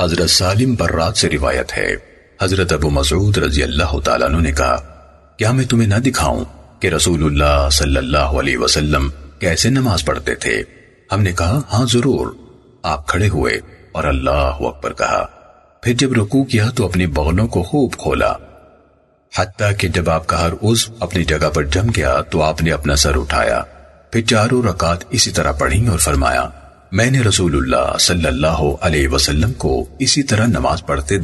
حضرت سالم برات سے روایت ہے۔ حضرت ابو مسعود رضی اللہ تعالیٰ عنہ نے کہا، کیا میں تمہیں نہ دکھاؤں کہ رسول اللہ صلی اللہ علیہ وسلم کیسے نماز پڑھتے تھے؟ ہم نے کہا ہاں ضرور۔ آپ کھڑے ہوئے۔ اور اللہ اکبر کہا، پھر جب رکوع کیا تو اپنی بغلوں کو خوب کھولا۔ حتیٰ کہ جب آپ کا ہر عز اپنی جگہ پر جم گیا تو آپ نے اپنا سر اٹھایا۔ پھر چاروں رکعت اسی طرح پڑھی اور فرمایا رکعت اسی طرح پڑھی اور فرمایا میں نے رسول اللہ صلی اللہ علیہ وسلم کو اسی طرح نماز پڑھتے